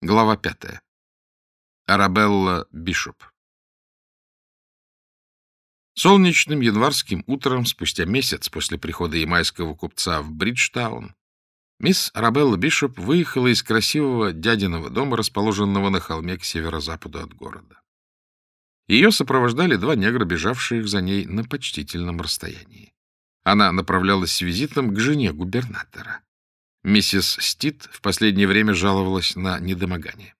Глава пятая. Арабелла Бишоп. Солнечным январским утром, спустя месяц после прихода ямайского купца в Бриджтаун, мисс Арабелла Бишоп выехала из красивого дядиного дома, расположенного на холме к северо-западу от города. Ее сопровождали два негра, бежавших за ней на почтительном расстоянии. Она направлялась с визитом к жене губернатора. Миссис Стит в последнее время жаловалась на недомогание.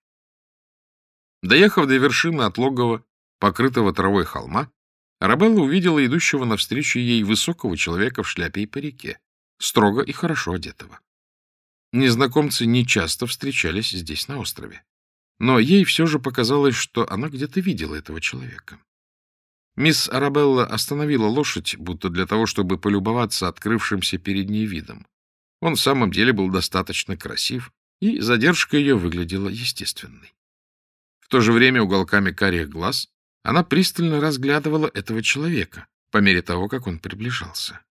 Доехав до вершины отлогого, покрытого травой холма, Арабелла увидела идущего навстречу ей высокого человека в шляпе и парике, строго и хорошо одетого. Незнакомцы нечасто встречались здесь, на острове. Но ей все же показалось, что она где-то видела этого человека. Мисс Арабелла остановила лошадь, будто для того, чтобы полюбоваться открывшимся перед ней видом. Он в самом деле был достаточно красив, и задержка ее выглядела естественной. В то же время уголками карих глаз она пристально разглядывала этого человека по мере того, как он приближался.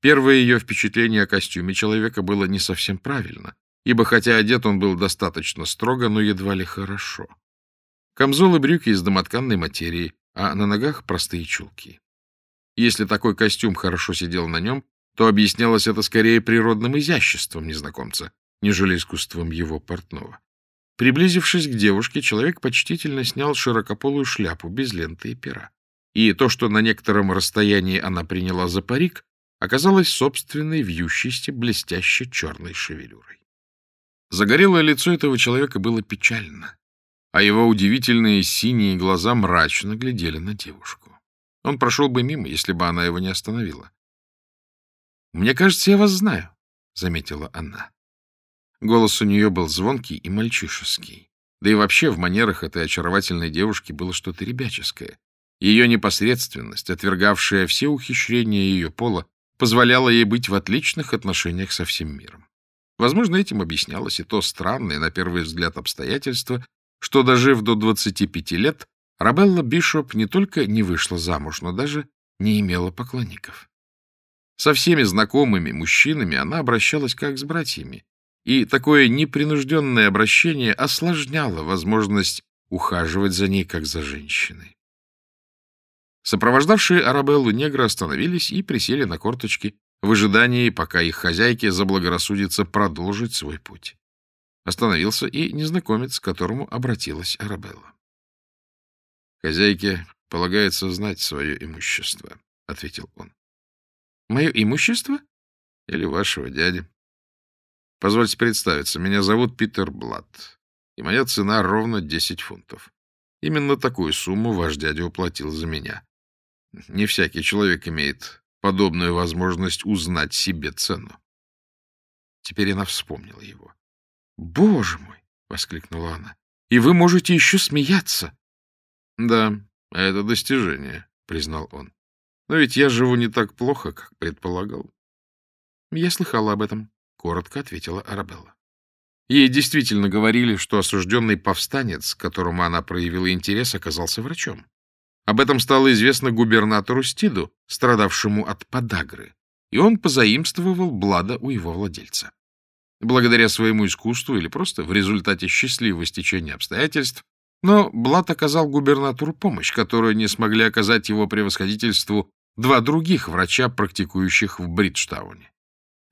Первое ее впечатление о костюме человека было не совсем правильно, ибо хотя одет он был достаточно строго, но едва ли хорошо. Камзол и брюки из домотканной материи, а на ногах простые чулки. Если такой костюм хорошо сидел на нем, то объяснялось это скорее природным изяществом незнакомца, нежели искусством его портного. Приблизившись к девушке, человек почтительно снял широкополую шляпу без ленты и пера. И то, что на некотором расстоянии она приняла за парик, оказалось собственной вьющейся блестяще черной шевелюрой. Загорелое лицо этого человека было печально, а его удивительные синие глаза мрачно глядели на девушку. Он прошел бы мимо, если бы она его не остановила. — Мне кажется, я вас знаю, — заметила она. Голос у нее был звонкий и мальчишеский. Да и вообще в манерах этой очаровательной девушки было что-то ребяческое. Ее непосредственность, отвергавшая все ухищрения ее пола, позволяла ей быть в отличных отношениях со всем миром. Возможно, этим объяснялось и то странное, на первый взгляд, обстоятельство, что, дожив до 25 лет, Рабелла Бишоп не только не вышла замуж, но даже не имела поклонников. Со всеми знакомыми мужчинами она обращалась как с братьями, и такое непринужденное обращение осложняло возможность ухаживать за ней как за женщиной. Сопровождавшие Арабеллу негры остановились и присели на корточки в ожидании, пока их хозяйке заблагорассудится продолжить свой путь. Остановился и незнакомец, к которому обратилась Арабелла. — Хозяйке полагается знать свое имущество, — ответил он. Мое имущество? Или вашего дяди? Позвольте представиться. Меня зовут Питер Блад, и моя цена ровно 10 фунтов. Именно такую сумму ваш дядя уплатил за меня. Не всякий человек имеет подобную возможность узнать себе цену. Теперь она вспомнила его. — Боже мой! — воскликнула она. — И вы можете еще смеяться! — Да, это достижение, — признал он. Но ведь я живу не так плохо, как предполагал. — Я слыхала об этом, — коротко ответила Арабелла. Ей действительно говорили, что осужденный повстанец, к которому она проявила интерес, оказался врачом. Об этом стало известно губернатору Стиду, страдавшему от подагры, и он позаимствовал Блада у его владельца. Благодаря своему искусству или просто в результате счастливого стечения обстоятельств, но Блад оказал губернатору помощь, которую не смогли оказать его превосходительству два других врача, практикующих в Бриджтауне.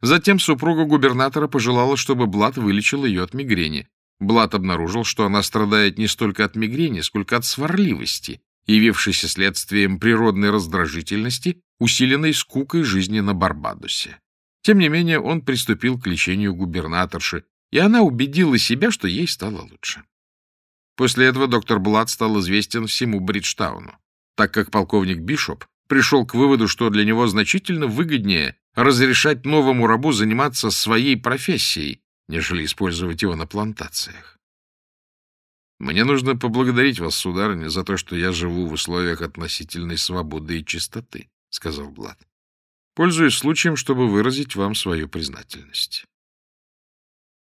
Затем супруга губернатора пожелала, чтобы Блад вылечил ее от мигрени. Блад обнаружил, что она страдает не столько от мигрени, сколько от сварливости, явившейся следствием природной раздражительности, усиленной скукой жизни на Барбадосе. Тем не менее, он приступил к лечению губернаторши, и она убедила себя, что ей стало лучше. После этого доктор Блад стал известен всему Бриджтауну, так как полковник Бишоп пришел к выводу, что для него значительно выгоднее разрешать новому рабу заниматься своей профессией, нежели использовать его на плантациях. «Мне нужно поблагодарить вас, сударыня, за то, что я живу в условиях относительной свободы и чистоты», — сказал Блад. «Пользуюсь случаем, чтобы выразить вам свою признательность».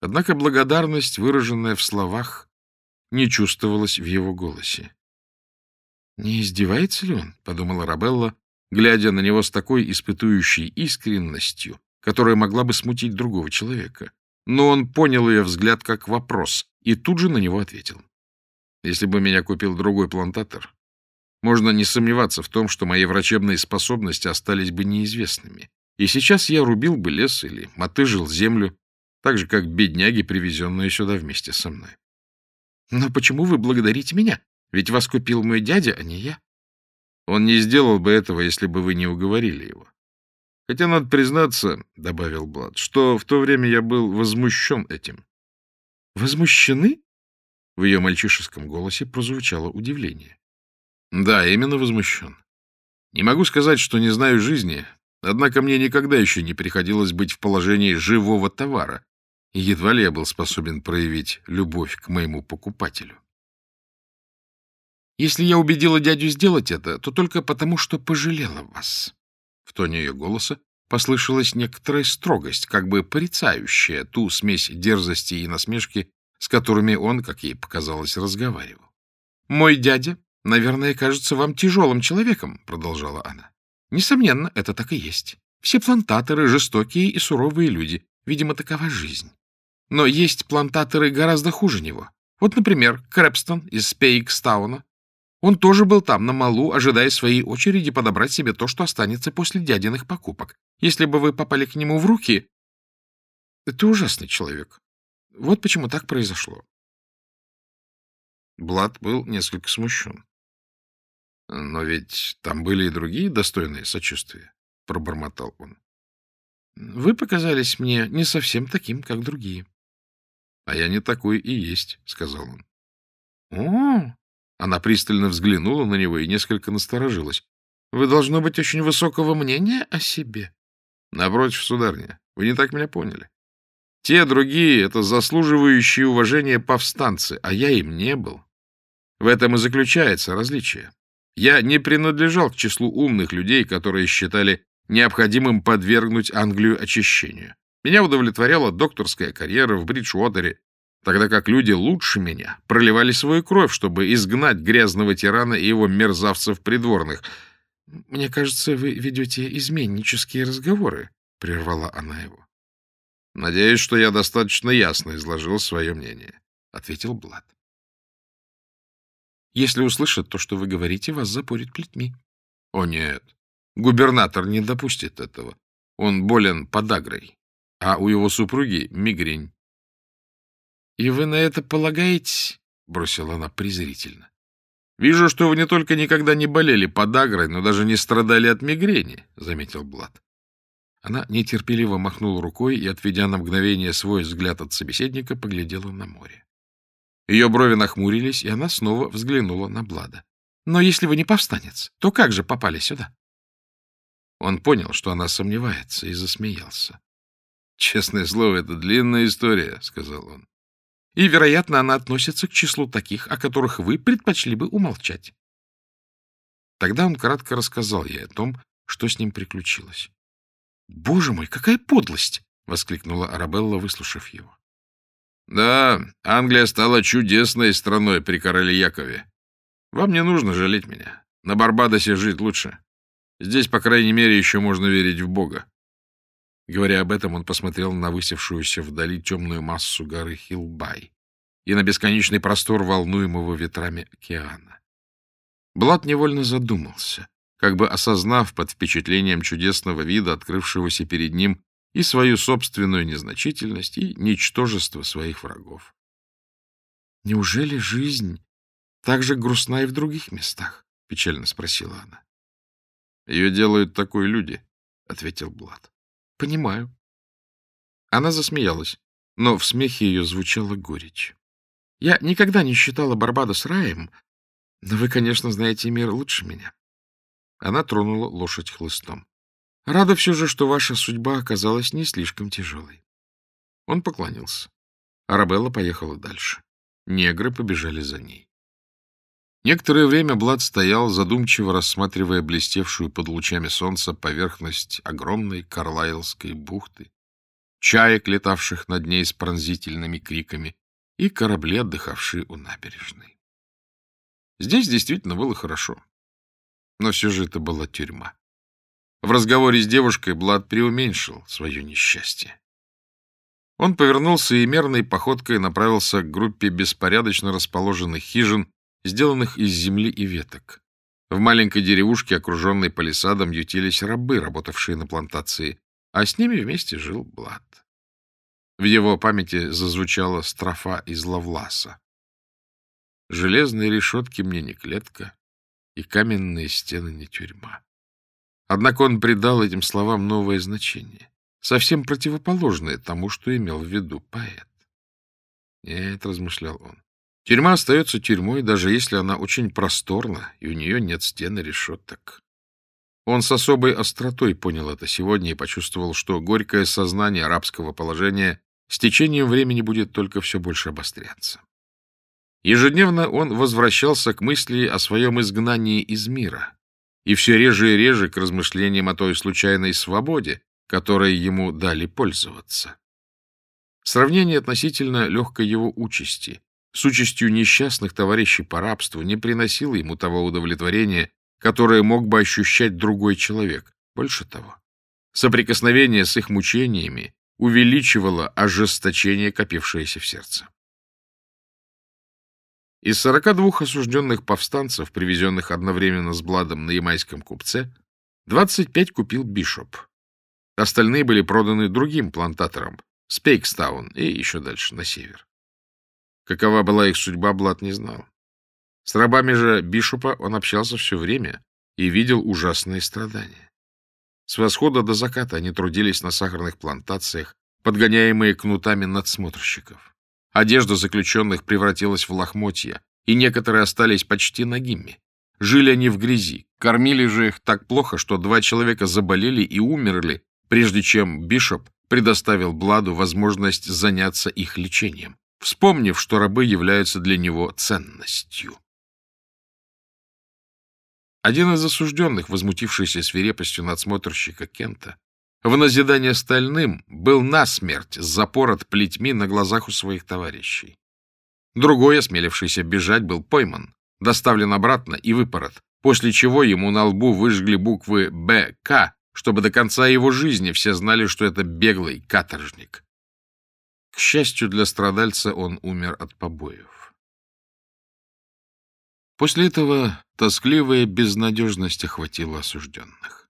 Однако благодарность, выраженная в словах, не чувствовалась в его голосе. «Не издевается ли он?» — подумала Рабелла, глядя на него с такой испытующей искренностью, которая могла бы смутить другого человека. Но он понял ее взгляд как вопрос, и тут же на него ответил. Если бы меня купил другой плантатор, можно не сомневаться в том, что мои врачебные способности остались бы неизвестными. И сейчас я рубил бы лес или мотыжил землю, так же, как бедняги, привезенные сюда вместе со мной. Но почему вы благодарите меня? Ведь вас купил мой дядя, а не я. Он не сделал бы этого, если бы вы не уговорили его. Хотя, надо признаться, — добавил Блад, — что в то время я был возмущен этим. — Возмущены? В ее мальчишеском голосе прозвучало удивление. — Да, именно возмущен. Не могу сказать, что не знаю жизни, однако мне никогда еще не приходилось быть в положении живого товара, и едва ли я был способен проявить любовь к моему покупателю. Если я убедила дядю сделать это, то только потому, что пожалела вас. В тоне ее голоса послышалась некоторая строгость, как бы порицающая ту смесь дерзости и насмешки, с которыми он, как ей показалось, разговаривал. «Мой дядя, наверное, кажется вам тяжелым человеком», — продолжала она. «Несомненно, это так и есть. Все плантаторы — жестокие и суровые люди. Видимо, такова жизнь. Но есть плантаторы гораздо хуже него. Вот, например, Крэпстон из Пейкстауна. Он тоже был там, на малу, ожидая своей очереди подобрать себе то, что останется после дядиных покупок. Если бы вы попали к нему в руки... Это ужасный человек. Вот почему так произошло. Блад был несколько смущен. Но ведь там были и другие достойные сочувствия, — пробормотал он. Вы показались мне не совсем таким, как другие. — А я не такой и есть, — сказал он. — О! Она пристально взглянула на него и несколько насторожилась. — Вы, должно быть, очень высокого мнения о себе. — Напротив, сударыня, вы не так меня поняли. Те другие — это заслуживающие уважения повстанцы, а я им не был. В этом и заключается различие. Я не принадлежал к числу умных людей, которые считали необходимым подвергнуть Англию очищению. Меня удовлетворяла докторская карьера в Бриджуотере, тогда как люди лучше меня проливали свою кровь, чтобы изгнать грязного тирана и его мерзавцев придворных. — Мне кажется, вы ведете изменнические разговоры, — прервала она его. — Надеюсь, что я достаточно ясно изложил свое мнение, — ответил Блад. — Если услышат то, что вы говорите, вас запорят плетьми. — О, нет. Губернатор не допустит этого. Он болен подагрой а у его супруги мигрень. — И вы на это полагаетесь? — бросила она презрительно. — Вижу, что вы не только никогда не болели подагрой, но даже не страдали от мигрени, — заметил Блад. Она нетерпеливо махнула рукой и, отведя на мгновение свой взгляд от собеседника, поглядела на море. Ее брови нахмурились, и она снова взглянула на Блада. — Но если вы не повстанец, то как же попали сюда? Он понял, что она сомневается, и засмеялся. Честное слово, это длинная история, — сказал он. И, вероятно, она относится к числу таких, о которых вы предпочли бы умолчать. Тогда он кратко рассказал ей о том, что с ним приключилось. — Боже мой, какая подлость! — воскликнула Арабелла, выслушав его. — Да, Англия стала чудесной страной при короле Якове. Вам не нужно жалеть меня. На Барбадосе жить лучше. Здесь, по крайней мере, еще можно верить в Бога. Говоря об этом, он посмотрел на высевшуюся вдали темную массу горы Хилбай и на бесконечный простор волнуемого ветрами океана. Блад невольно задумался, как бы осознав под впечатлением чудесного вида, открывшегося перед ним, и свою собственную незначительность, и ничтожество своих врагов. — Неужели жизнь так же грустна и в других местах? — печально спросила она. — Ее делают такой люди, — ответил Блад. Понимаю. Она засмеялась, но в смехе ее звучала горечь. Я никогда не считала Барбадос раем, но вы, конечно, знаете мир лучше меня. Она тронула лошадь хлыстом. Рада все же, что ваша судьба оказалась не слишком тяжелой. Он поклонился. Арабелла поехала дальше. Негры побежали за ней. Некоторое время Блад стоял, задумчиво рассматривая блестевшую под лучами солнца поверхность огромной Карлайлской бухты, чаек, летавших над ней с пронзительными криками, и корабли, отдыхавшие у набережной. Здесь действительно было хорошо. Но все же это была тюрьма. В разговоре с девушкой Блад преуменьшил свое несчастье. Он повернулся и мерной походкой направился к группе беспорядочно расположенных хижин, сделанных из земли и веток. В маленькой деревушке, окруженной палисадом, ютились рабы, работавшие на плантации, а с ними вместе жил Блад. В его памяти зазвучала строфа из Лавласа. «Железные решетки мне не клетка, и каменные стены не тюрьма». Однако он придал этим словам новое значение, совсем противоположное тому, что имел в виду поэт. «Нет», — размышлял он, — «тюрьма остается тюрьмой, даже если она очень просторна, и у нее нет стен и решеток». Он с особой остротой понял это сегодня и почувствовал, что горькое сознание арабского положения с течением времени будет только все больше обостряться. Ежедневно он возвращался к мысли о своем изгнании из мира, и все реже и реже к размышлениям о той случайной свободе, которой ему дали пользоваться. Сравнение относительно легкой его участи с участью несчастных товарищей по рабству не приносило ему того удовлетворения, которое мог бы ощущать другой человек. Больше того, соприкосновение с их мучениями увеличивало ожесточение, копившееся в сердце. Из 42 осужденных повстанцев, привезенных одновременно с Бладом на ямайском купце, 25 купил Бишоп. Остальные были проданы другим плантаторам, Спейкстаун и еще дальше, на север. Какова была их судьба, Блад не знал. С рабами же Бишопа он общался все время и видел ужасные страдания. С восхода до заката они трудились на сахарных плантациях, подгоняемые кнутами надсмотрщиков. Одежда заключенных превратилась в лохмотья, и некоторые остались почти нагими. Жили они в грязи, кормили же их так плохо, что два человека заболели и умерли, прежде чем Бишоп предоставил Бладу возможность заняться их лечением, вспомнив, что рабы являются для него ценностью. Один из осужденных, возмутившийся свирепостью надсмотрщика Кента, в назидание стальным был насмерть запорот плетьми на глазах у своих товарищей. Другой, осмелившийся бежать, был пойман, доставлен обратно и выпорот, после чего ему на лбу выжгли буквы «БК», чтобы до конца его жизни все знали, что это беглый каторжник. К счастью для страдальца, он умер от побоев. После этого тоскливая безнадежность охватила осужденных.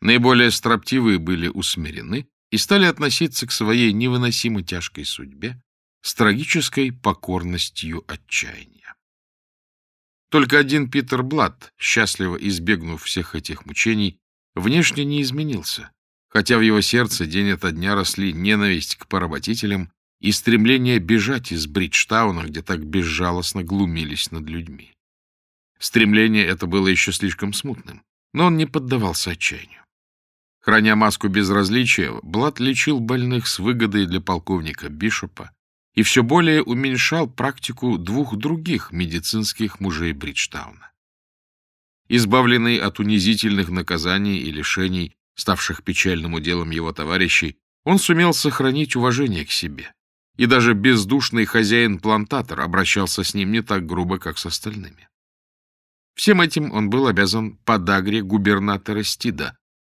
Наиболее строптивые были усмирены и стали относиться к своей невыносимо тяжкой судьбе с трагической покорностью отчаяния. Только один Питер Блад, счастливо избегнув всех этих мучений, внешне не изменился, хотя в его сердце день ото дня росли ненависть к поработителям и стремление бежать из Бриджтауна, где так безжалостно глумились над людьми. Стремление это было еще слишком смутным, но он не поддавался отчаянию. Храня маску безразличия, Блад лечил больных с выгодой для полковника Бишопа и все более уменьшал практику двух других медицинских мужей Бриджтауна. Избавленный от унизительных наказаний и лишений, ставших печальным уделом его товарищей, он сумел сохранить уважение к себе, и даже бездушный хозяин-плантатор обращался с ним не так грубо, как с остальными. Всем этим он был обязан подагре губернатора Стида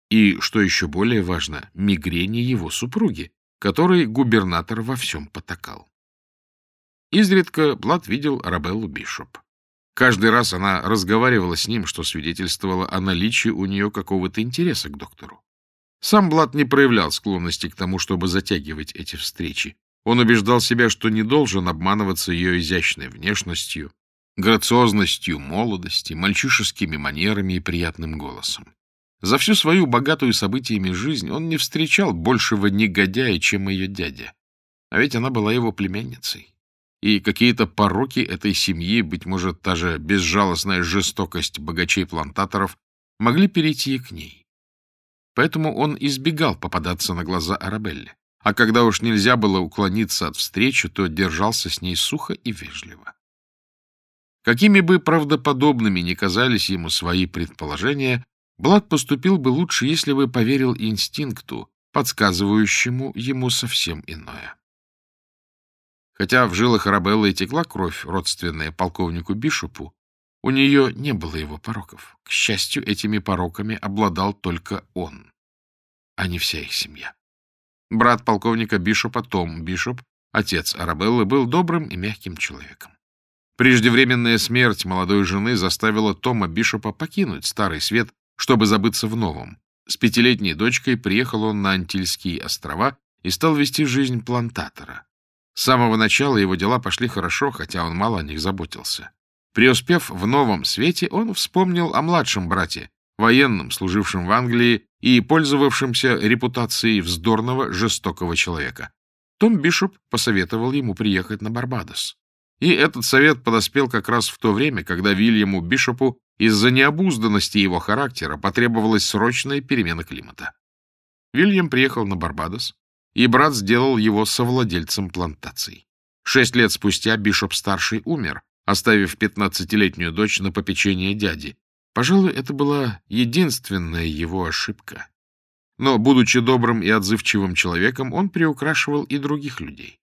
и, что еще более важно, мигрени его супруги, которой губернатор во всем потакал. Изредка Блад видел Арабеллу Бишоп. Каждый раз она разговаривала с ним, что свидетельствовало о наличии у нее какого-то интереса к доктору. Сам Блад не проявлял склонности к тому, чтобы затягивать эти встречи. Он убеждал себя, что не должен обманываться ее изящной внешностью, грациозностью молодости, мальчишескими манерами и приятным голосом. За всю свою богатую событиями жизнь он не встречал большего негодяя, чем ее дядя. А ведь она была его племянницей. И какие-то пороки этой семьи, быть может, та же безжалостная жестокость богачей-плантаторов, могли перейти и к ней. Поэтому он избегал попадаться на глаза Арабелле. А когда уж нельзя было уклониться от встречи, то держался с ней сухо и вежливо. Какими бы правдоподобными ни казались ему свои предположения, Блад поступил бы лучше, если бы поверил инстинкту, подсказывающему ему совсем иное. Хотя в жилах Арабеллы и текла кровь, родственная полковнику Бишопу, у нее не было его пороков. К счастью, этими пороками обладал только он, а не вся их семья. Брат полковника Бишопа Том Бишоп, отец Арабеллы, был добрым и мягким человеком. Преждевременная смерть молодой жены заставила Тома Бишопа покинуть Старый Свет, чтобы забыться в новом. С пятилетней дочкой приехал он на Антильские острова и стал вести жизнь плантатора. С самого начала его дела пошли хорошо, хотя он мало о них заботился. Преуспев в новом свете, он вспомнил о младшем брате, военном, служившем в Англии и пользовавшемся репутацией вздорного, жестокого человека. Том Бишоп посоветовал ему приехать на Барбадос. И этот совет подоспел как раз в то время, когда Вильяму Бишопу из-за необузданности его характера потребовалась срочная перемена климата. Вильям приехал на Барбадос, и брат сделал его совладельцем плантаций. Шесть лет спустя Бишоп-старший умер, оставив пятнадцатилетнюю дочь на попечение дяди. Пожалуй, это была единственная его ошибка. Но, будучи добрым и отзывчивым человеком, он приукрашивал и других людей.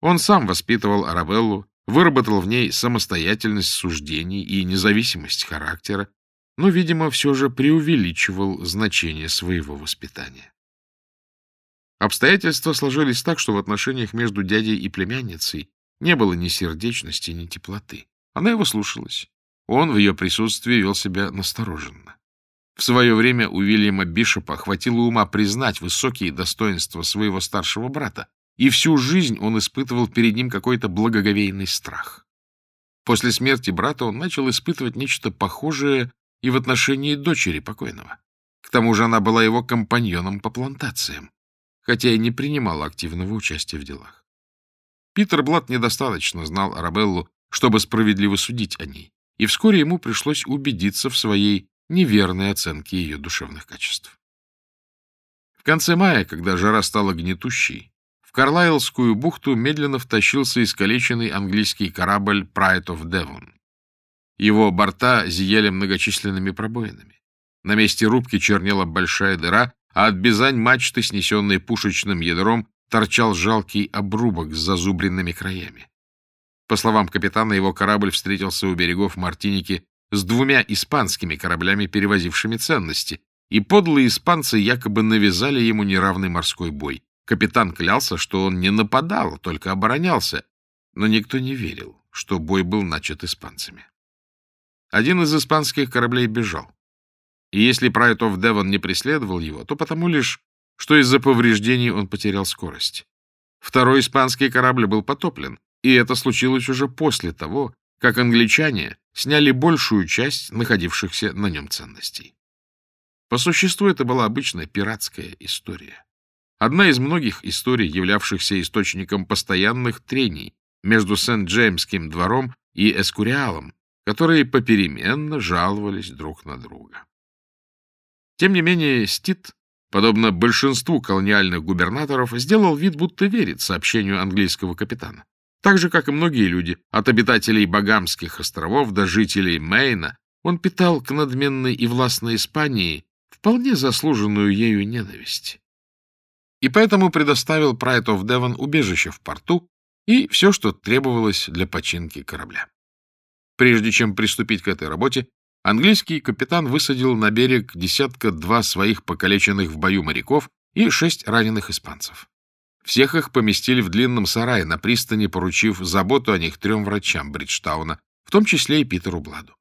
Он сам воспитывал Арабеллу, выработал в ней самостоятельность суждений и независимость характера, но, видимо, все же преувеличивал значение своего воспитания. Обстоятельства сложились так, что в отношениях между дядей и племянницей не было ни сердечности, ни теплоты. Она его слушалась. Он в ее присутствии вел себя настороженно. В свое время у Уильяма Бишопа хватило ума признать высокие достоинства своего старшего брата, и всю жизнь он испытывал перед ним какой-то благоговейный страх. После смерти брата он начал испытывать нечто похожее и в отношении дочери покойного. К тому же она была его компаньоном по плантациям хотя и не принимал активного участия в делах. Питер Блат недостаточно знал Арабеллу, чтобы справедливо судить о ней, и вскоре ему пришлось убедиться в своей неверной оценке ее душевных качеств. В конце мая, когда жара стала гнетущей, в Карлайлскую бухту медленно втащился искалеченный английский корабль Pride of Devon. Его борта зияли многочисленными пробоинами. На месте рубки чернела большая дыра, а от бизань мачты, снесенной пушечным ядром, торчал жалкий обрубок с зазубренными краями. По словам капитана, его корабль встретился у берегов Мартиники с двумя испанскими кораблями, перевозившими ценности, и подлые испанцы якобы навязали ему неравный морской бой. Капитан клялся, что он не нападал, только оборонялся, но никто не верил, что бой был начат испанцами. Один из испанских кораблей бежал. И если Прайд оф Девон не преследовал его, то потому лишь, что из-за повреждений он потерял скорость. Второй испанский корабль был потоплен, и это случилось уже после того, как англичане сняли большую часть находившихся на нем ценностей. По существу это была обычная пиратская история. Одна из многих историй, являвшихся источником постоянных трений между Сент-Джеймским двором и Эскуриалом, которые попеременно жаловались друг на друга. Тем не менее, Стит, подобно большинству колониальных губернаторов, сделал вид, будто верит сообщению английского капитана. Так же, как и многие люди, от обитателей Багамских островов до жителей Мейна, он питал к надменной и властной Испании вполне заслуженную ею ненависть. И поэтому предоставил Pride of Devon убежище в порту и все, что требовалось для починки корабля. Прежде чем приступить к этой работе, английский капитан высадил на берег десятка-два своих покалеченных в бою моряков и шесть раненых испанцев. Всех их поместили в длинном сарае на пристани, поручив заботу о них трем врачам Бриджтауна, в том числе и Питеру Бладу.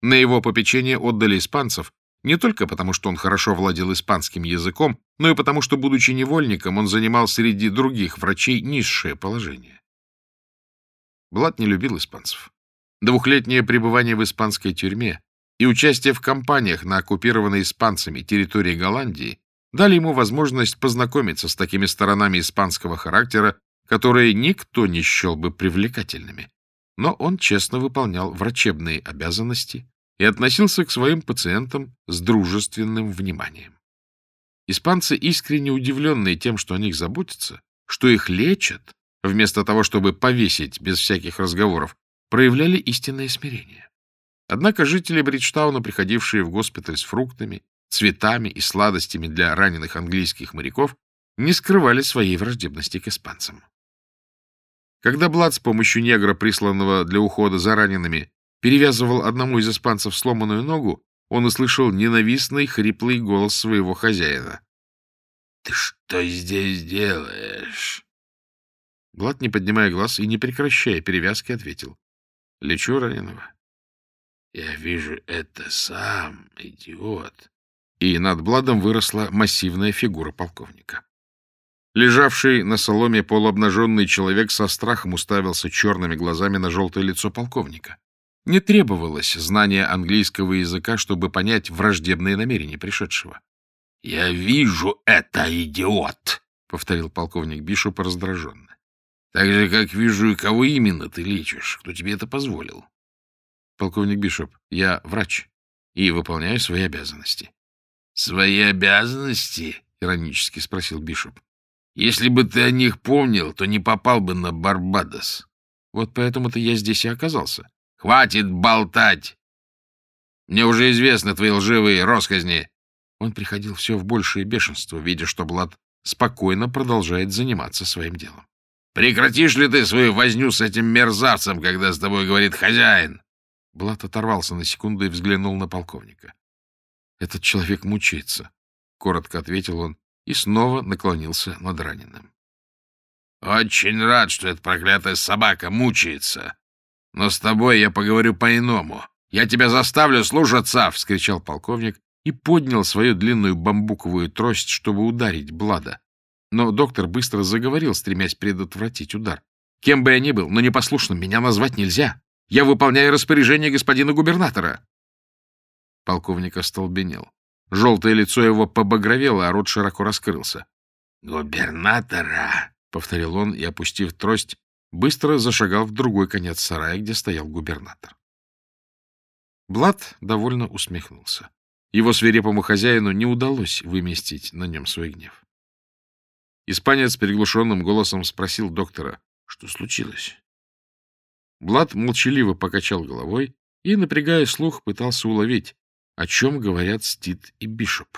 На его попечение отдали испанцев не только потому, что он хорошо владел испанским языком, но и потому, что, будучи невольником, он занимал среди других врачей низшее положение. Блад не любил испанцев. Двухлетнее пребывание в испанской тюрьме и участие в кампаниях на оккупированной испанцами территории Голландии дали ему возможность познакомиться с такими сторонами испанского характера, которые никто не счел бы привлекательными. Но он честно выполнял врачебные обязанности и относился к своим пациентам с дружественным вниманием. Испанцы, искренне удивленные тем, что о них заботятся, что их лечат, вместо того, чтобы повесить без всяких разговоров, проявляли истинное смирение. Однако жители Бриджтауна, приходившие в госпиталь с фруктами, цветами и сладостями для раненых английских моряков, не скрывали своей враждебности к испанцам. Когда Блад с помощью негра, присланного для ухода за ранеными, перевязывал одному из испанцев сломанную ногу, он услышал ненавистный хриплый голос своего хозяина. — Ты что здесь делаешь? Блад, не поднимая глаз и не прекращая перевязки, ответил. — Лечу раненого. — Я вижу это сам, идиот. И над Бладом выросла массивная фигура полковника. Лежавший на соломе полуобнаженный человек со страхом уставился черными глазами на желтое лицо полковника. Не требовалось знания английского языка, чтобы понять враждебные намерения пришедшего. — Я вижу это, идиот! — повторил полковник Бишоп раздраженно. — Так же, как вижу, и кого именно ты лечишь. Кто тебе это позволил? — Полковник Бишоп, я врач и выполняю свои обязанности. — Свои обязанности? — иронически спросил Бишоп. — Если бы ты о них помнил, то не попал бы на Барбадос. Вот поэтому-то я здесь и оказался. — Хватит болтать! Мне уже известны твои лживые росказни. Он приходил все в большее бешенство, видя, что Блад спокойно продолжает заниматься своим делом. — Прекратишь ли ты свою возню с этим мерзавцем, когда с тобой говорит хозяин? Блад оторвался на секунду и взглянул на полковника. — Этот человек мучается, — коротко ответил он и снова наклонился над раненым. — Очень рад, что эта проклятая собака мучается. Но с тобой я поговорю по-иному. Я тебя заставлю слушаться! — вскричал полковник и поднял свою длинную бамбуковую трость, чтобы ударить Блада. Но доктор быстро заговорил, стремясь предотвратить удар. «Кем бы я ни был, но непослушным меня назвать нельзя. Я выполняю распоряжение господина губернатора». Полковник остолбенел. Желтое лицо его побагровело, а рот широко раскрылся. «Губернатора!» — повторил он и, опустив трость, быстро зашагал в другой конец сарая, где стоял губернатор. Блад довольно усмехнулся. Его свирепому хозяину не удалось выместить на нем свой гнев. Испанец приглушенным голосом спросил доктора, что случилось. Блад молчаливо покачал головой и, напрягая слух, пытался уловить, о чем говорят Стит и Бишоп.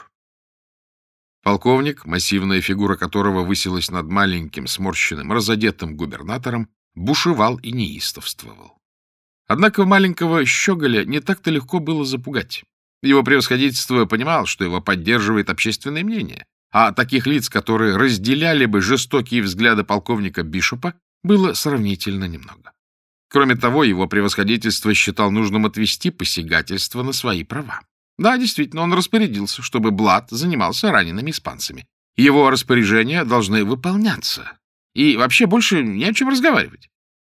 Полковник, массивная фигура которого высилась над маленьким, сморщенным, разодетым губернатором, бушевал и неистовствовал. Однако маленького щеголя не так-то легко было запугать. Его превосходительство понимал, что его поддерживает общественное мнение, а таких лиц, которые разделяли бы жестокие взгляды полковника Бишопа, было сравнительно немного. Кроме того, его превосходительство считал нужным отвести посягательство на свои права. Да, действительно, он распорядился, чтобы Блад занимался ранеными испанцами. Его распоряжения должны выполняться. И вообще больше не о чем разговаривать.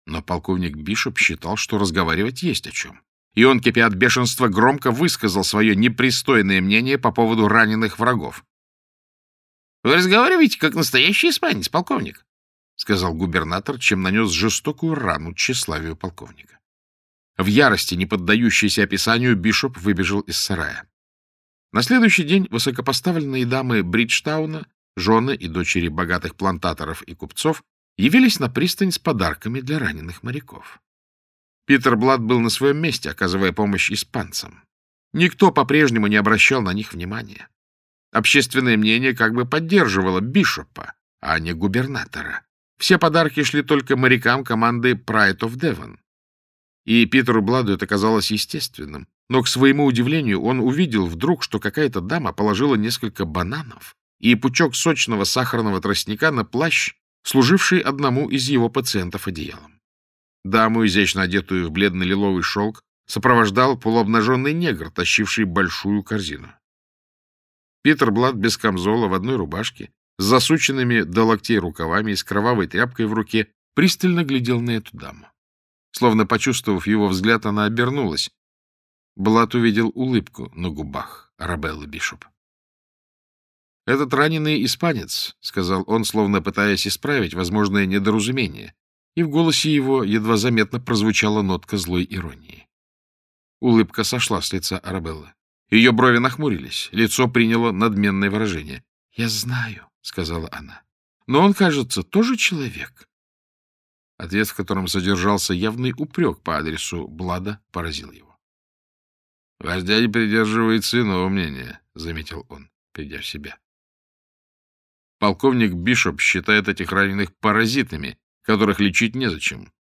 Но полковник Бишоп считал, что разговаривать есть о чем и он, кипя от бешенства, громко высказал свое непристойное мнение по поводу раненых врагов. — Вы разговариваете, как настоящий испанец, полковник, — сказал губернатор, чем нанес жестокую рану тщеславию полковника. В ярости, не поддающейся описанию, Бишоп выбежал из сарая. На следующий день высокопоставленные дамы Бриджтауна, жены и дочери богатых плантаторов и купцов, явились на пристань с подарками для раненых моряков. Питер Блад был на своем месте, оказывая помощь испанцам. Никто по-прежнему не обращал на них внимания. Общественное мнение как бы поддерживало Бишопа, а не губернатора. Все подарки шли только морякам команды Pride of Devon. И Питеру Бладу это казалось естественным. Но, к своему удивлению, он увидел вдруг, что какая-то дама положила несколько бананов и пучок сочного сахарного тростника на плащ, служивший одному из его пациентов одеялом. Даму, изящно одетую в бледно-лиловый шелк, сопровождал полуобнаженный негр, тащивший большую корзину. Питер Блад без камзола в одной рубашке, с засученными до локтей рукавами и с кровавой тряпкой в руке, пристально глядел на эту даму. Словно почувствовав его взгляд, она обернулась. Блад увидел улыбку на губах Арабеллы Бишоп. «Этот раненый испанец», — сказал он, словно пытаясь исправить возможное недоразумение, и в голосе его едва заметно прозвучала нотка злой иронии. Улыбка сошла с лица Арабеллы. Ее брови нахмурились, лицо приняло надменное выражение. — Я знаю, — сказала она, — но он, кажется, тоже человек. Ответ, в котором содержался явный упрек по адресу Блада, поразил его. — Ваш дядя придерживается иного мнения, — заметил он, придя в себя. Полковник Бишоп считает этих раненых паразитами, которых лечить незачем.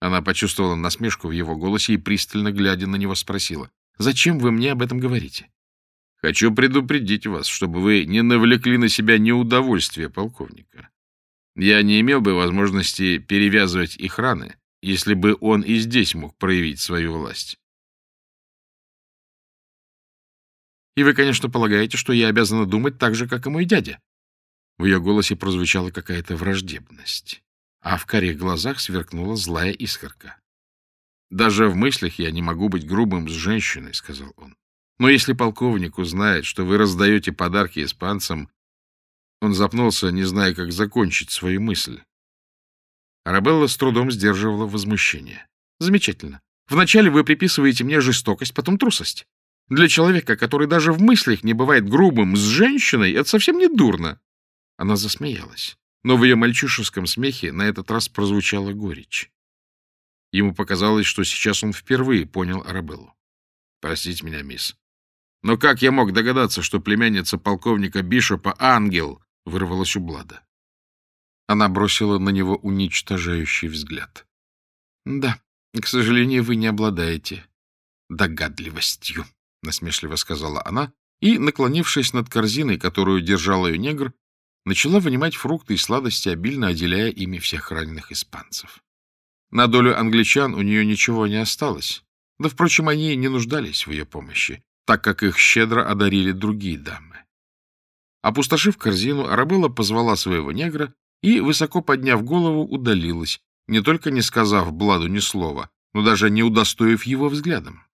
Она почувствовала насмешку в его голосе и, пристально глядя на него, спросила, «Зачем вы мне об этом говорите?» Хочу предупредить вас, чтобы вы не навлекли на себя неудовольствие полковника. Я не имел бы возможности перевязывать их раны, если бы он и здесь мог проявить свою власть. И вы, конечно, полагаете, что я обязана думать так же, как и мой дядя. В ее голосе прозвучала какая-то враждебность, а в карих глазах сверкнула злая искорка. «Даже в мыслях я не могу быть грубым с женщиной», — сказал он. Но если полковник узнает, что вы раздаете подарки испанцам, он запнулся, не зная, как закончить свою мысль. Арабелла с трудом сдерживала возмущение. Замечательно. Вначале вы приписываете мне жестокость, потом трусость. Для человека, который даже в мыслях не бывает грубым с женщиной, это совсем не дурно. Она засмеялась, но в ее мальчишеском смехе на этот раз прозвучала горечь. Ему показалось, что сейчас он впервые понял Арабеллу. — Простите меня, мисс. Но как я мог догадаться, что племянница полковника Бишопа — ангел? — вырвалась у Блада. Она бросила на него уничтожающий взгляд. — Да, к сожалению, вы не обладаете догадливостью, — насмешливо сказала она, и, наклонившись над корзиной, которую держал ее негр, начала вынимать фрукты и сладости, обильно отделяя ими всех раненых испанцев. На долю англичан у нее ничего не осталось, да, впрочем, они не нуждались в ее помощи так как их щедро одарили другие дамы. Опустошив корзину, Арабелла позвала своего негра и, высоко подняв голову, удалилась, не только не сказав Бладу ни слова, но даже не удостоив его взглядом.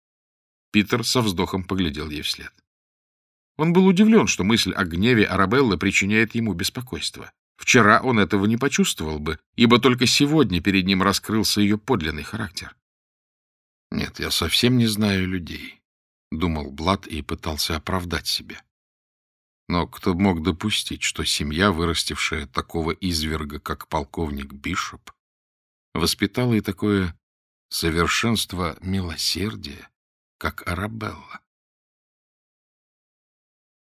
Питер со вздохом поглядел ей вслед. Он был удивлен, что мысль о гневе Арабеллы причиняет ему беспокойство. Вчера он этого не почувствовал бы, ибо только сегодня перед ним раскрылся ее подлинный характер. Нет, я совсем не знаю людей. — думал Блад и пытался оправдать себя. Но кто мог допустить, что семья, вырастившая такого изверга, как полковник Бишоп, воспитала и такое совершенство милосердия, как Арабелла?